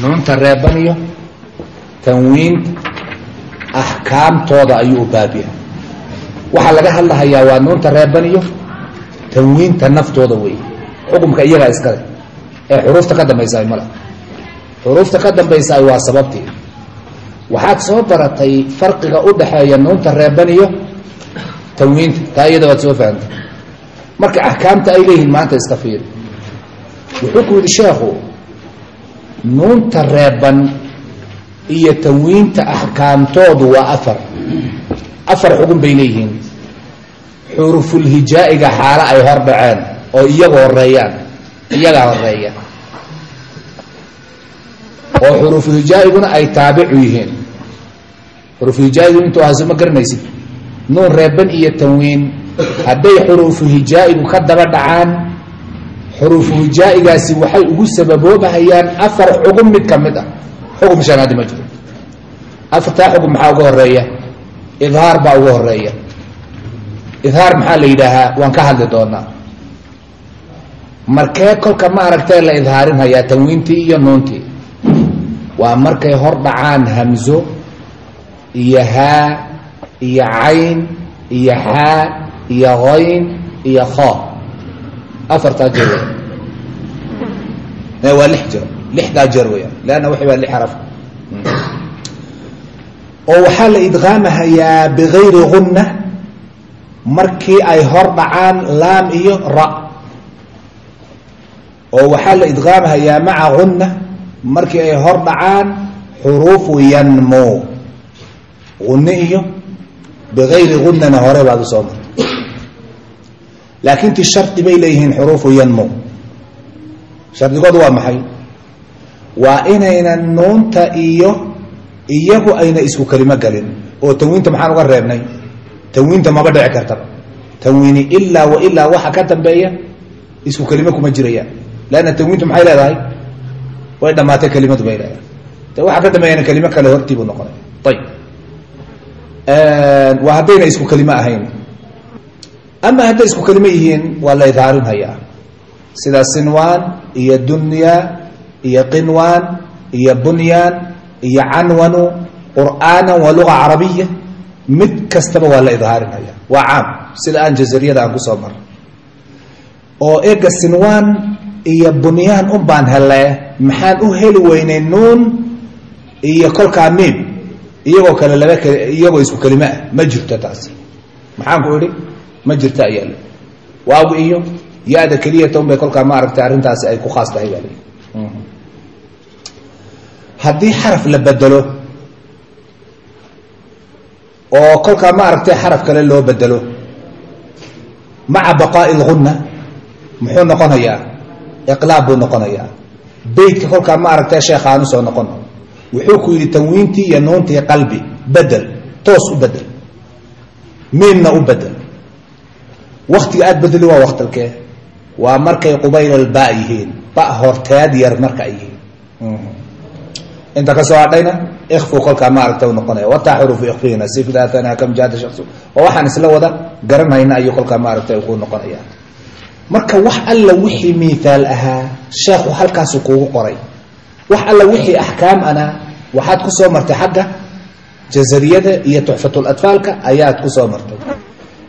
nuunta reeban iyo tanwiinta axkaamtooda ayuu u baabyahay waxaa laga hadlahayaa waa nuunta reeban iyo tanwiinta naftooda weeye xukumka iyagaa iskale ee xuruufta ka dambaysaay male xuruufta ka dambaysaay waa sababtii. Waxaad soo baratay farqiga u dhaxeeya nuunta reeban iyo tanwiinta. Taa iyada waad soo fahamtay marka axkaamta ay leeyihiin maanta iska fiiri. Wuxuu ku yidhi sheekhu nuunta reeban iyo tanwiinta axkaamtoodu waa afar. Afar xugun bay leeyihiin. Xurufulhijaa'iga xaalo ay hor dhaceen oo iyaga horeeyaan iyagaa horreeya. Oo xurufuhijaa'iguna ay taabicu yihiin. Xurufuhijaa'igu intuu ahaaso ma garanaysid. Nuun reeban iyo tanwiin hadday xuruufu hijaa'igu ka daba dhacaan xuruufu hijaa'igaasi waxay ugu sababoobahayaan afar xugum mid ka mid ah. Xugum shanaadi ma jiro. Afartaa xugum maxaa uga horreeya idhaar baa uga horreeya idhaar maxaa la yidhaahaa? Waan ka hadli doonaa. Markee kolka ma aragtee la idhaarinhayaa tanwiintii iyo nuuntii? Waa markay hor dhacaan hamzo iyo haa iyo cayn iyo xaa iyo hayn iyo kho. Afartaa weya waa lix jeer lixdaa jeer weya leanna waxay waa lix xaraf. Oo waxaa la idqaamahayaa bigayri gunna markii ay hor dhacaan laam iyo ra. Oo waxaa la idqaamahayaa maca gunna markii ay hor dhacaan xuruufu yanmo gunne iyo bigayri gunnana hore baad u soo martay. Laakiin ti shardi bay leeyihiin xuruufu yanmo shardigoodu waa maxay? Waa inaynan nuunta iyo iyagu ayna isku kelimo gelin oo tanwiinta maxaan uga reebnay? Tanwiinta maba dhici kartaba tanwiini ilaa wa ilaa waxa ka dambeeya isku kelimo kuma jirayaan leanna tanwiintu maxay leedahay? Way dhammaatay kelimadu bay leedahay. De waxa ka dambeeyana kelimo kale hortii buu noqonay. Ayib waa haddayna isku kelimo ahayn. Ama hadday isku kelimo yihiin waa la idhaarinhayaa sida sinwaan iyo dunya iyo qinwaan iyo bunyaan iyo canwanu qur'aana waa luga carabiya. Mid kastaba waa la idhaarinhaya waa caam. Sida aan jazariyada aan ku soo mara oo ega sinwaan iyo bunyaan un baan hele maxaan u heli weynay nuun iyo kolkaa miim. Iyagoo kale laba kl iyagoo isku kelimo ah. Ma jirto taasi. Maxaan ku idhi? Ma jirto ayaa waagu iyo ya-da keliyata un bay kolkaa ma aragtay arrintaasi ay ku khaas tahay haddii xaraf la bedelo oo kolkaa ma aragtay xaraf kale loo bedelo maca baqaa'i lgunna muxuu noqonayaa iqlaab buu noqonayaa. Beytka kolkaa ma aragtay sheekha aan u soo noqon. Wuxuu ku yidhi tanwiintii iyo nuuntii qalbi bedel toos u bedel miimna u bedel waktiga aad bedeli waa waktalkee waa markay qubaylalba yihiin. Ba horteed yar marka ay yihiin. Inta ka soo hadhayna ikfu kolkaa ma aragta u noqonaya. Wataa xurufu ikfihina sifdaatana kam jaada shaksu oo waxaan isla wada garanhayna ayuu kolkaa ma aragta ku noqonaya. Marka wax alla wixii miihaal ahaa sheekhu halkaasu kuugu qoray. Wax alla wixii axkaam ana waxaad ku martay xagga jazariyada iyo tuxfatladfaalka ayaad ku martay.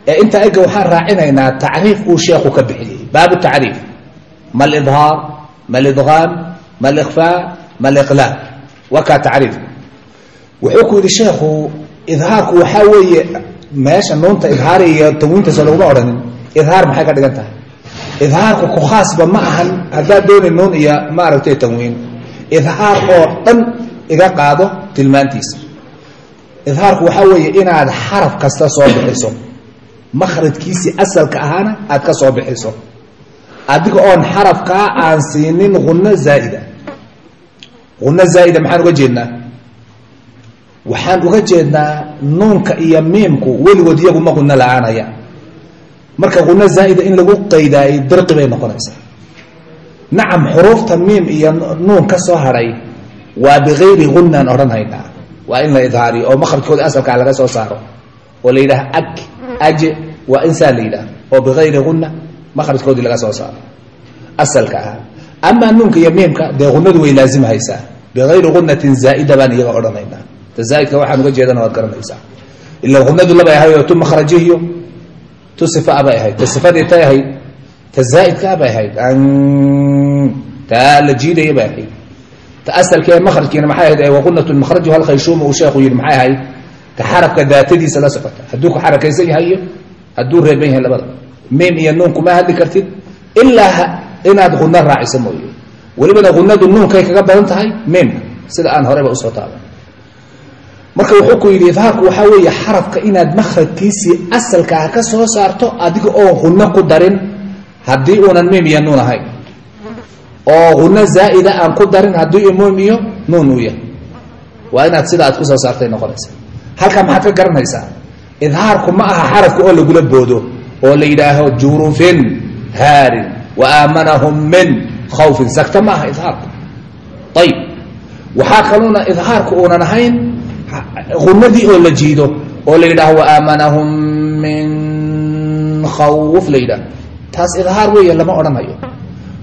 Ee intaa ega waxaan raacinaynaa tacriif uu sheekhu ka bixiyey baabu tacriif ma lidhaar ma lidqaam ma likhfaa ma liqlaab waa kaa tacriif wuxuu ku yidhi sheekhu idhaarku waxaa weeye meesha nuunta idhaar iyo tanwiintaso laguma odhanin idhaar maxay ka dhigan tahay idhaarku ku khaasba ma ahan haddaad dooni nuun iyo ma aragtay tanwiin idhaar oo dhan iga qaado tilmaantiisa idhaarku waxaa weeye inaad xaraf kasta adiga oon xarafkaa aan siinin hunno zaa'ida. Hunno zaa'ida maxaan uga jeednaa? Waxaan uga jeednaa nuunka iyo miimku weligood iyaguma hunno la'aanaya marka hunno zaa'ida in lagu qaydaayay dirqi bay noqonaysaa. Nacam xuruufta miim iyo nuun ka soo hadhay waa bikayri hunnaan odhan haynaa waa in la idhaariyo oo makhrajkooda asalkaa laga soo saaro. Oo la yidhaha ag aje waa insaa la yidhaah oo bikayri hunna makhrajkoodii laga soo saaro. Asalka ah. Amaa nuunka iyo miimka dee hunadu way laazimhaysaa. Bigayri gunatin zaa'ida baan iyaga odhanaynaa. Ta zaaidka waxaan uga jeedana waad garanaysaa. Ila gunadu labay ahayd oo tu makhrajihiyo tu sifa abay ahayd. Ta sifadii tay ahayd ta zaaidka abay ahayd. Taa la jiidaya bay ahayd. Ta asalka ee makrajkiina maxay ahayd? Waqunatu makhrajuha alkhayshuuma uu sheekhu yihi maxay ahayd? Ta xarafka daatadiisa la socota. Hadduu ku xarakaysan yahay iyo hadduu reeban yahay miim iyo nuun kuma hadli kartid ilaa inaad guno raacisa mooye. Welibana gunadu nuunkay kaga badan tahay miimka sida aan horeba u soo taaban. Marka wuxuu ku yidhi idhaarku waxaa weeye xarafka inaad makhrajkiisii asalkaa ka soo saarto adiga oo guno ku darin haddii uunan miim iyo nuun ahayn. Oo guno zaa'ida aan ku darin haddii imiim iyo nuun uu yahay. Waa inaad sida aad ku soo saartay noqonaysa. Halkaa maxaad ka garanaysaa? Idhaarku ma aha xarafka oo lagula boodo oo la yidhaaho jurufin haarin wa aamanahum min khawfin. Sagta ma aha idhaarku ayib waxaa kaluuna idhaarku uunan ahayn gunadii oo la jiido oo la yidhaaho wa aamanahum min khawf la yidhaaho. Taas idhaar weeye lama odhanayo.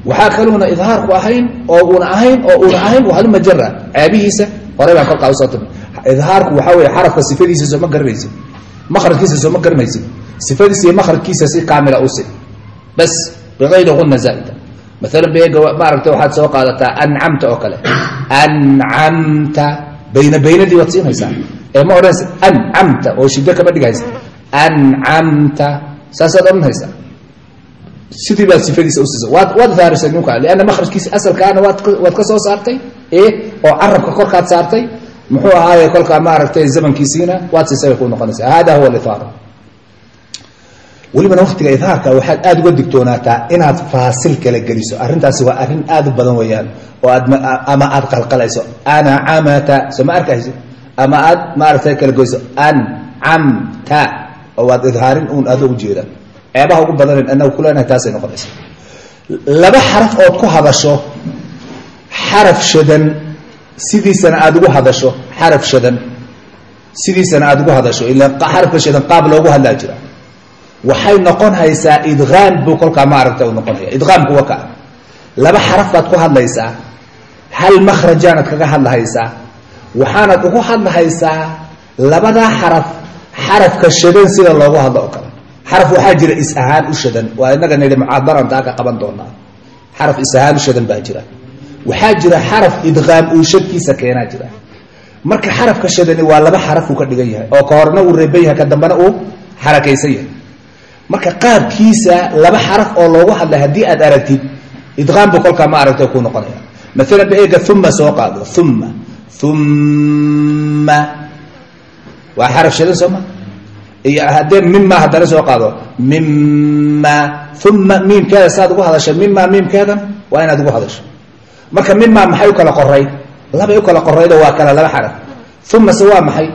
Waxaa kaluuna idhaarku ahayn oo una ahayn oo una ahayn haluma jara caabihiisa horey baan kolkaa u soo timi. Idhaarku waxaa weeye xarafka sifadiisa sooma garanaysid makrajkiisa sooma garanaysid sifadiisa iyo makrajkiisa si kaamila usi bas bigayri guna zaa'ida. Maalan beega maaragta waxaad soo qaadataa ancamta oo kale. Ancamta bayna baynadii waad siinaysaa. Ee ma odhanaysa ancamta oo shiddo kama dhigaysa. Ancamta saasaad odhanaysaa. Sidii baad sifadiisa usiisa waad faarisay ninka lianna makrajkiisa asalkaana waad ka soo saartay oo carabka korkaad saartay. Muxuu ahaaye kolkaa maaragtay zamankiisiina waad siisay bay ku noqonaysaa. Hada huwa alihaar welibana waktiga idhaarka waxaad aada uga digtoonaataa inaad faasil kala geliso. Arrintaasi waa arrin aada u badan weeyaan oo aad ama aad qalqalayso. Ancamata soo ma arkaysi ama aad maaragtay kala goyso? Ancamta oo waad idhaarin uun ado ujeeda ceebaha ugu badanen anagu kuleenahay taasay noqonaysa laba xaraf ood ku hadasho xaraf shadan sidiisana aada ugu hadasho xaraf shadan sidiisana aada ugu hadasho. Ila xarafka shadan qaab loogu hadlaa jira waxay noqonaysaa idqaam buu kolkaa maaragta u noqonaya idqaamku waa kaa laba xaraf baad ku hadlaysaa. Hal makhrajaanad kaga hadlahaysaa. Waxaanad ugu hadlahaysaa labadaa xaraf xarafka shadan sida loogu hadlo oo kale. Xaraf waxaa jira is ahaan u shadan. Waa inaga nidhi mucaabaran taa ka qaban doonaa xaraf is ahaan u shadan baa jira. Waxaa jira xaraf idqaam uu shadkiisa keenaa jira. Marka xarafka shadani waa laba xaraf uu ka dhigan yahay. Oo ka horena uu reeban yahay ka dambena uu xarakaysan yahay marka qaabkiisa laba xaraf oo loogu hadlay haddii aad aragtid idqaam buu kolkaa ma aragtay ku noqonaya. Maalan ba eega uma soo qaado uma uma waa xaraf shadan soo ma? Iyo haddee mima haddana soo qaado mima uma miimkeeda saaad ugu hadashay mima miimkeedan waa inaad ugu hadasho. Marka mima maxay u kala qorayd labay u kala qoraydoo waa kala laba xaraf. Uma waa maxay?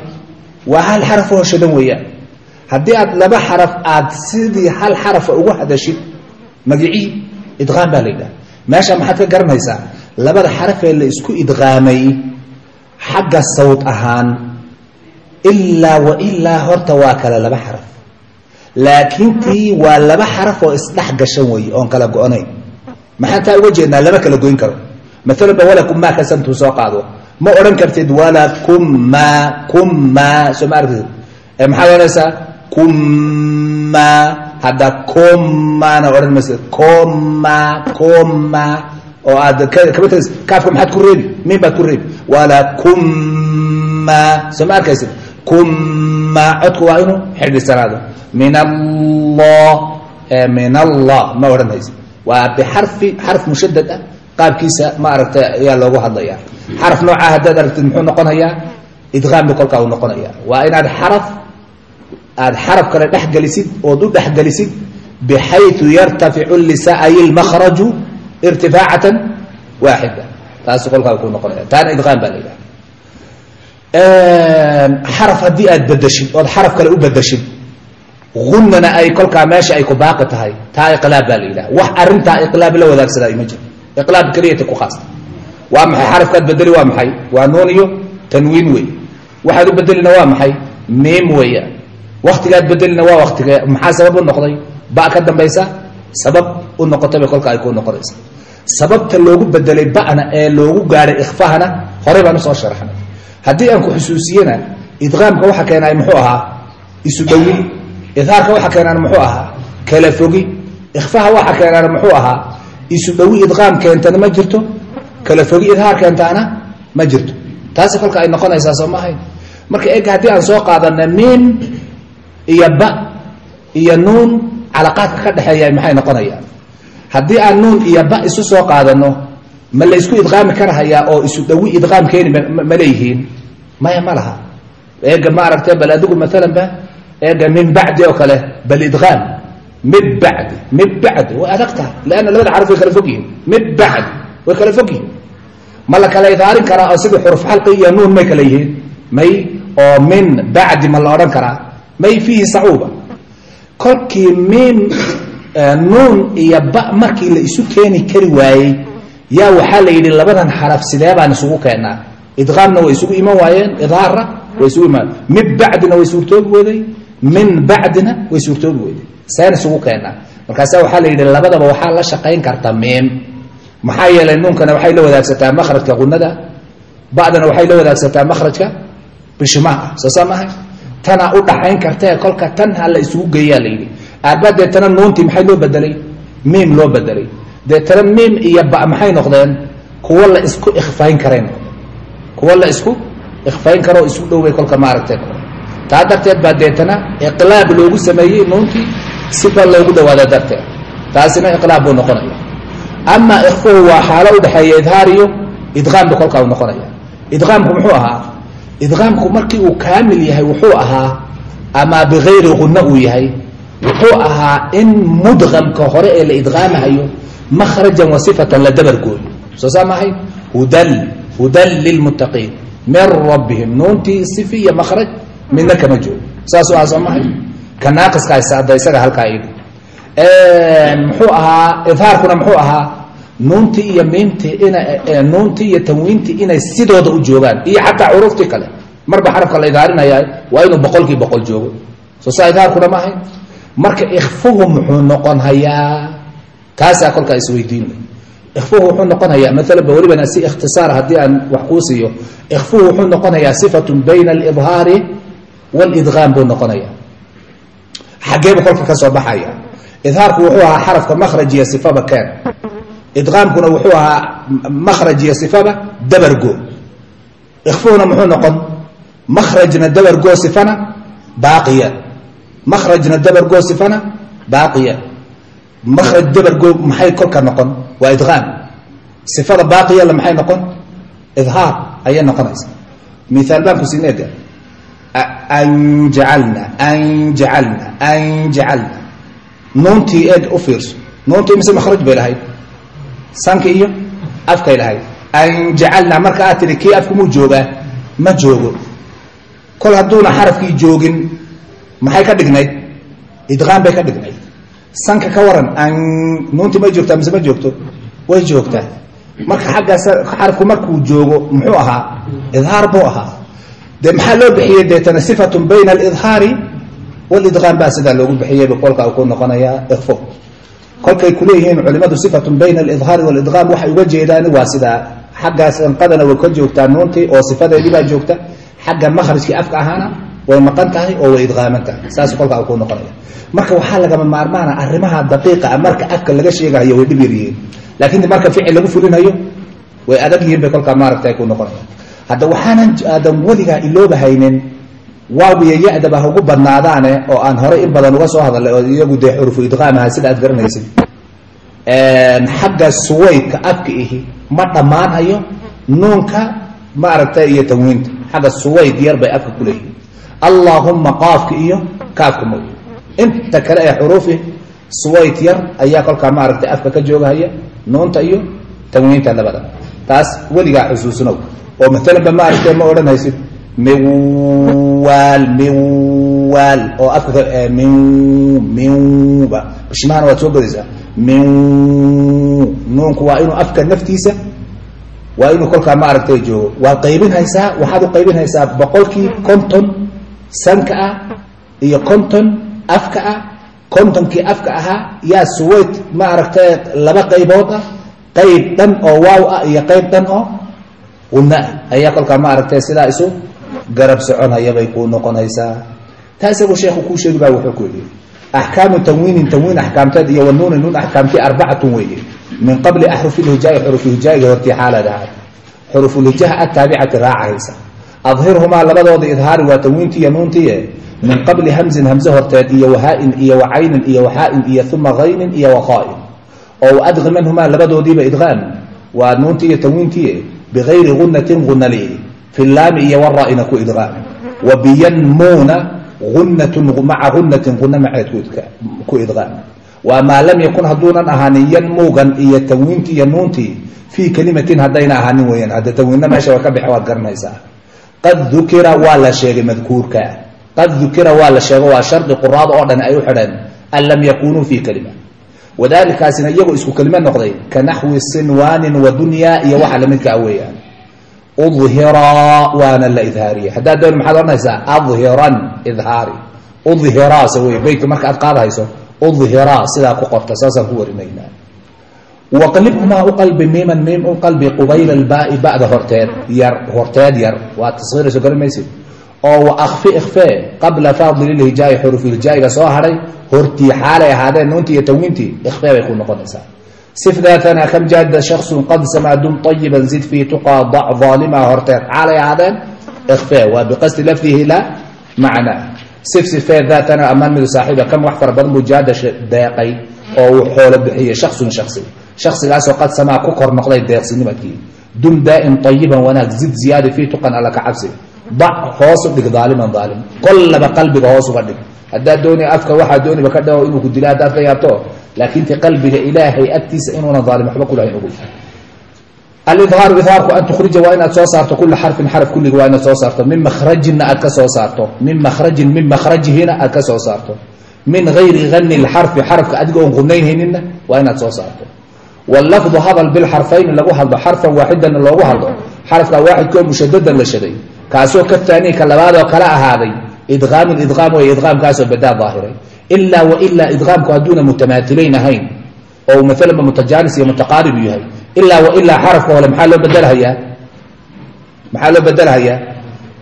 Waa hal xaraf oo shadan weeyaan haddii aad laba xaraf aad sidii hal xarafa ugu hadashid magicii idqaam baa la yidhaha. Meesha maxaad ka garanaysaa? Labada xarafee la isku idqaamay xagga sawd ahaan ilaa wa ilaa horta waa kale laba xaraf. Laakiin tii waa laba xaraf oo isdhex gashan weeye oon kala go-nayn maxaan taa uga jeednaa? Lama kala goyn karo. Maalan ba walakum maa kasantuu soo qaado. Ma odhan kartid walakum maa kum maa. Soo ma aragtid? Maxaad odhanaysaa kuma hadda komana odhan maysa koma koma oo aad tagas kaafka maxaad ku reebi miin baad ku reebi walakuma soo ma arkaysid? Kuma codku waa inuu xidhisanaado min allah min allah ma odhanaysa waa bixarfi xarf mushadad ah. Qaabkiisa ma aragtay ayaa loogu hadlaya xaraf noocaa haddaad aragtid muxuu noqonayaa? Idqaam bu kolkaa uu noqonaya waa inaad xaraf aad xaraf kale dhexgelisid ood u dhexgelisid bxayu yartaficu lisa ay lmakraju irtifaacatan waaxida. Taas kolkaa ku noqonaya. Taana idqaam baa la yidhaha xaraf haddii aad bedeshid ood xaraf kale u bedeshid gunana ay kolkaa meesha ay ku baaqi tahay taa iqlaab baa la yidhaha wax arintaa iqlaab la wadaagsadaa ma jiro iqlaab keliyata ku khaasta waa maxay xarafkaad bedeli waa maxay? Waa nuun iyo tanwiin wey waxaad u bedelina waa maxay? Miim weeyaan waktigaad bedelina waa waktige maxaa sabab u noqday? Ba ka dambaysa sabab u noqotay bay kolka ay ku noqonaysa. Sababta loogu bedelay ba'na ee loogu gaadhay ikhfahana horey baan u soo sharaxnay. Haddii aan ku xusuusiyena idqaamka waxa keenay muxuu ahaa? Isu dhowin idhaarka waxa keenaan muxuu ahaa? Kala fogi. Ikhfaha waxa keenaan muxuu ahaa? Isu dhowi idqaam keentana ma jirto. Kala fogi idhaar keentaana ma jirto. Taasi kolka ay noqonaysaa soo maahayn marka eg haddii aan soo qaadana miim iyo ba iyo nuun calaqaadka ka dhexeeya maxay noqonayaan? Haddii aan nuun iyo ba isu soo qaadano ma la ysku idqaami karahayaa oo isu dhowi idqaam keeni ma leeyihiin? Maya ma laha. Eega ma aragtay bal adigu maalan ba eega min bacdi oo kale bal idqaam. Mid bacdi mid bacdi. Way adag tahay. Leanna labada caraf way kala fog mid bacdi way kala fog ma la kala idhaarin karaa oo sidii xuruf xalqi iyo nuun may kala yihiin? May oo min bacdi ma la odhan karaa may fiihi sacuuba kolkii min nuun iyo ba markii la isu keeni kari waayey yaa waxaa la yidhi labadan xaraf sidee baan isugu keennaa idqaamna way isugu iman waayeen idhaarna way isugu imaan. Mid bacdina way suurtoobi weyday min bacdina way suurtoobi weyday. Seen isugu keennaa markaasa waxaa la yidhi labadaba waxaa la shaqayn karta miim maxaa yeelay nuunkana waxay la wadaagsataa makhrajka qunada ba'dana waxay la wadaagsataa makhrajka bishimaha soo maahay tanaa u dhaxayn kartae kolka tan ha la isugu geeyaa la yidhi. Aarba deetana nuuntii maxay loo bedelay miim loo bedelay deetana miim iyo ba maxay noqdeen? Kuwo la isku ikhfayn karayn kuwo la isku ikhfayn karoo isu dhowbay kolka maaragtay. Taa darteed baa deetana iqlaab loogu sameeyey nuuntii siba loogu dhawaada darteed. Taasina iqlaab buu noqonaya ama ikfuhu waa xaalo udhexeeya idhaar iyo idqaamba kolkaa u noqonaya idqaamku muxuu ahaa idqaamku markii uu kaamil yahay wuxuu ahaa ama bigayri qunno uu yahay wuxuu ahaa in mudqamka hore ee la idqaamahayo makhrajan wa sifatan la dabargooyo soo saa maahay? Hudan hudan lilmuttaqiin. Min rabbihim nuuntii sifi iyo makhraj midna kama joogo. Saasuu aha soo maahay? Ka naaqiska haysaada isaga halkaa muxuu ahaa idhaarkuna muxuu ahaa nuuntii iyo miimtii ina nuuntii iyo tanwiintii inay sidooda u joogaan iyo xataa xuruuftii kale. Marba xarafka la idhaarinaya waa inuu boqolkii boqol joogo. Soo saa idhaarkuna ma marka ikfuhu muxuu noqon hayaa? Kaasaa kolkaa isweydiin ikfuhu wuxuu noqonayaa maalan ba welibana si ikhtisaar haddii aan wax kuu siiyo ikfuhu wuxuu noqonayaa sifatun bayna alidhaari waalidqaam buu noqonaya xaggeebu kolka ka soo baxaya. Idhaarku wuxuu ahaa xarafka makhraj iyo sifaba keen idqaamkuna wuxuu ahaa makhraj iyo sifaba dabargo ikfuhuna muxuu noqon makhrajna dabargoo sifana baaqiya. Makhrajna dabargoo sifana baaqiya. Makhraj dabargoo maxay kolka noqon? Waa idqaam. Sifada baaqiyala maxay noqon? Idhaar ayay noqonaysa. Miaal baan ku sineega anjacalna anjacalna anjacalna nuuntii eeg u fiirso. Nuuntii mise makhraj bay lahayd sanka iyo afkay lahayd anjacalna marka aad tihi kii afku joogaa ma joogo. Kol hadduuna xarafkii joogin maxay ka dhignayd? Idqaam bay ka dhignayd. Sanka ka waran an nuuntii may joogtaa mise ma joogto? Way joogtaa. Marka xaggaas xarafku markuu joogo muxuu ahaa? Idhaar buu ahaa. Dee maxaa loo bixiyey? Deetana sifatun bayna alidhaari walidqaam baa sidaa loogu bixiyeyba kolka uu ku noqonayaa ikfo kolkay kuleeyihiin culimadu sifatun bayna alidhaari walidqaam waxay uga jeedaan waa sidaa xaggaas anqadana way ka joogtaa nuuntii oo sifadeedii baa joogta xagga makhrajkii afka ahaana way maqan tahay oo way idqaaman tahay. Saas kolkaa ku noqonaya. Marka waxaa lagama maarmaana arrimaha daqiiqa ah marka afka laga sheegahayo way dhib yar yihiin laakiin marka ficil lagu fulinayo way adag yihiin bay kolkaa maaragta ku noqonaya hadda waxaanan aadan weligaa ilooba haynin waawiya ya-daba ha ugu badnaadaane oo aan horay in badan uga soo hadalay oo iyagu dee xurufu idqaamaha sida aad garanaysid. Xagga suwaydka afka ihi ma dhammaanhayo nuunka maaragta iyo tanwiinta. Xagga suwayd yar bay afka ku leeyihiin. Allaahumma qaafka iyo kaafka mooy inta kale ee xuruufi suwayd yar ayaa kolkaa maaragtay afka ka joogahaya nuunta iyo tanwiinta labada. Taas weligaa xusuusnow oo maalanba maaragtay ma odhan miwaal miwaal oo afka min minba bishimahana waad soo godaysaa nuunku waa inuu afka naftiisa waa inuu kolkaa maaragtay joogo. Waad qaybin haysaa waxaad u qaybin haysaa boqolkii konton sanka ah iyo konton afka ah. Kontonkii afka ahaa yaa suwayd maaragtay laba qaybood ah. Qayb dhan oo waaw ah iyo qayb dhan oo una ah. Ayaa kolkaa maaragtay sidaa isu garab soconaya bay kuu noqonaysaa. Taa isagu sheekhu kuu sheegi baa wuxuu ku yidhi axkaamu tanwiinin tanwiin axkaamteed iyo wanuuni nuun axkaamtii arbacatun weeye. Min qabli axrufi lhijaai xurufulhijaa'iga hortii xaalaad ahaad xurufulhijaha ataabicati raacahaysa adhirhumaa labadooda idhaari waa tanwiintii iyo nuuntiie min qabli hamzin hamze horteed iyo wahaa-in iyo wacaynin iyo waxaa-in iyo uma haynin iyo waqaa'in oo adqimanhumaa labadoodiiba idqaam waa nuuntii iyo tanwiintii bigayri gunatin fi laami iyo waraa'ina ku idqaam wa biyanmuuna unatun maca gunatin guna maceed ku idqaam waa maa lam yakun hadduunan ahaanin yanmuugan iyo tanwiintii iyo nuuntii fii kelimatin haddayna ahaanin weyaan hadda tanwiinna meesha way ka baxe waad garanaysaa qad dukira waa la sheegay madkuurka qad dukira waa la sheego waa shardi quraada oo dhan ay u xidheen an lam yakunuu fii kelima wadalikaasina iyagoo isku kelime noqday ka naxwi sinwaanin wa iyo waxa lamidka a weeyaan udhiraa waana la idhaariyey haddaad doon maxaad odhanaysaa adhiran idhaari. Udhiraase wey beytka marka aad qaadahayso udhiraa sidaa ku qorta saasaan ku warinaynaa waqlibhumaa u qalbi miiman miim u qubayla albaai ba'da horteed yar horteed yar. Waa tashiirayso garan maysid? Oo wa akfi ikfee qabla faadililhijaai xurufilhijaa'iga soo hadhay hortii xaalay ahaadeen nuuntii iyo tanwiintii ikfee bay ku noqonaysaa sif daatana kam jaada shaksun qad samaa dum ayiban zid fii tuqaa dac aalima horteed xaalay ahaadeen ikfee waa biqasdi lafdihi la macnaa sif sifee daatana amaan midu saaxiiba kam wax fara badan buu jaada deeqay oo uu xoolo bixiyey shaksun shaksi shaksigaasoo qad samaa ku kor noqday deeqsinimadkii dum daa'in ayiban wanaag zid ziyaadi fii tuqan alla ka cabsi dac hoosu dhig daaliman daalim kollaba qalbiga hoos uga dhig haddaad dooni afka waxaa dooniba ka dhaho inuu ku laakiin ti qalbiga ilaahay agtiisa inuunan daalim waxba kulahayn ogoy alidhaaru idhaarku an tukhrija waa inaad soo saarto kula xarfin xaraf kulliga waa inaad soo saarto. Min makhrajinna aad ka soo saarto. Min makhrajin min makhrajihina aad ka soo saarto. Min gayri hani lxarfi xarafka adiga oon qunaynhaynina waa inaad soo saarto. Wlafdu hadal bilxarfayni lagu hadlo xarfan waaxidanna loogu hadlo. Xarafka waaxidkoo mushadadan la shaday. Kaasoo ka daahiray ilaa wailaa idqaamku hadduuna mutamaatilayn ahayn oo maalanba mutajaanis iyo mutaqaarib yahay ilaa wailaa xarafka hole maxaa loo bedelhayaa maxaa loo bedelhayaa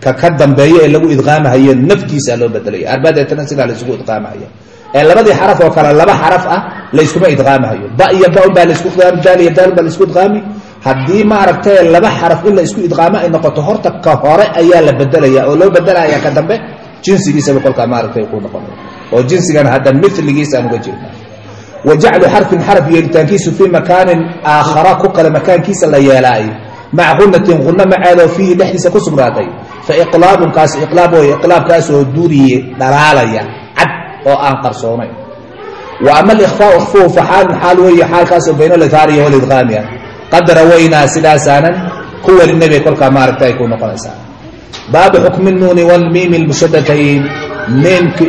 ka ka dambeeyo ee lagu idqaamahaye naftiisa loo bedelaya arbaadeetana sidaa laysugu idqaamahaya ee labadii xaraf oo kale laba xaraf ah layskuma idqaamahayo ba iyo baun baa la isku idqaami daal iyo daal baa la isku idqaami haddii maaragtay laba xaraf in la isku idqaamo ay noqoto horta ka hore ayaa la bedelaya oo loo bedelaya ka dambe jinsigiisaba kolkaa maaragtay ku noqonay oo jinsigan hadda miligiisaan uga jeedna. Wa jaclu xarfin xaraf yeelitaankiisu fii makaanin aakhara ku kale makaankiisa la yeelaay. Maca qunatin qunno maceedoo fiihi dhexdiisa ku sugnaatay fa iqlaabunkaas iqlaab wey iqlaabkaasoo duriye dhalaalaya cad oo aan qarsoonayn wa ama alikhfaau ikhfuhu fa xaalun xaal weeye xaalkaasoo bayna lithaariya walidqaami ah qad rawaynaa sidaasaanan ku warinay bay kolkaa maaragta ku noqonaysaa. Baabu xukmi nuuni wlmiimi lmushadatayn miimki